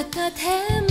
바깥에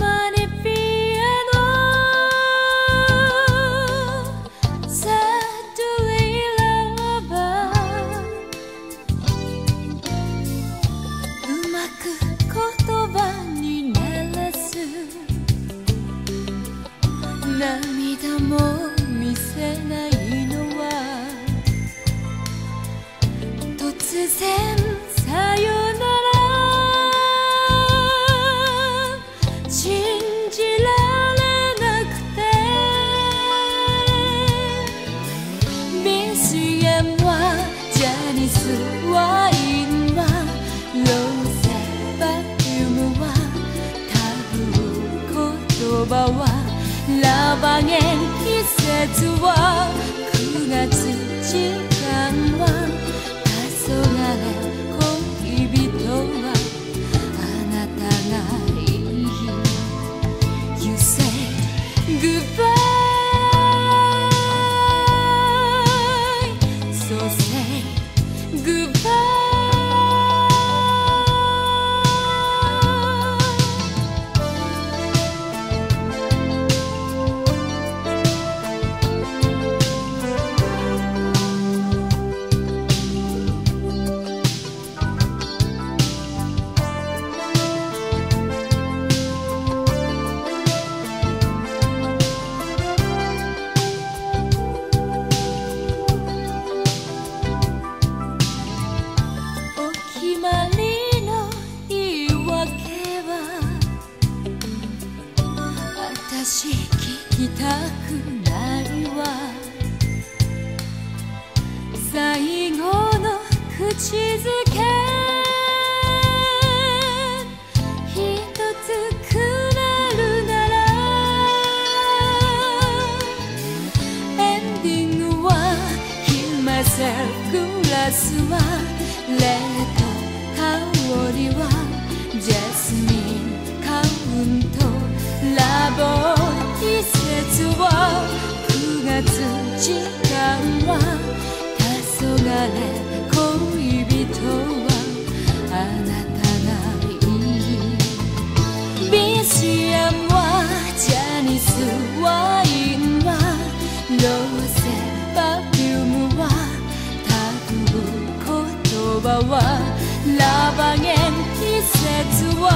はジャニスワインはローゼバキュームはタブー言葉はラバゲン季節は9月聞きたくないわ。最後の口づけ。ひとつくれるなら。エンディングは Kill myself グラスはレッド香りはジャスミンカウント。ラボ時間は黄昏恋人はあなたがいい。ビシアムはジャニスワインはローゼパフュームはタブー言葉はラバゲン季節は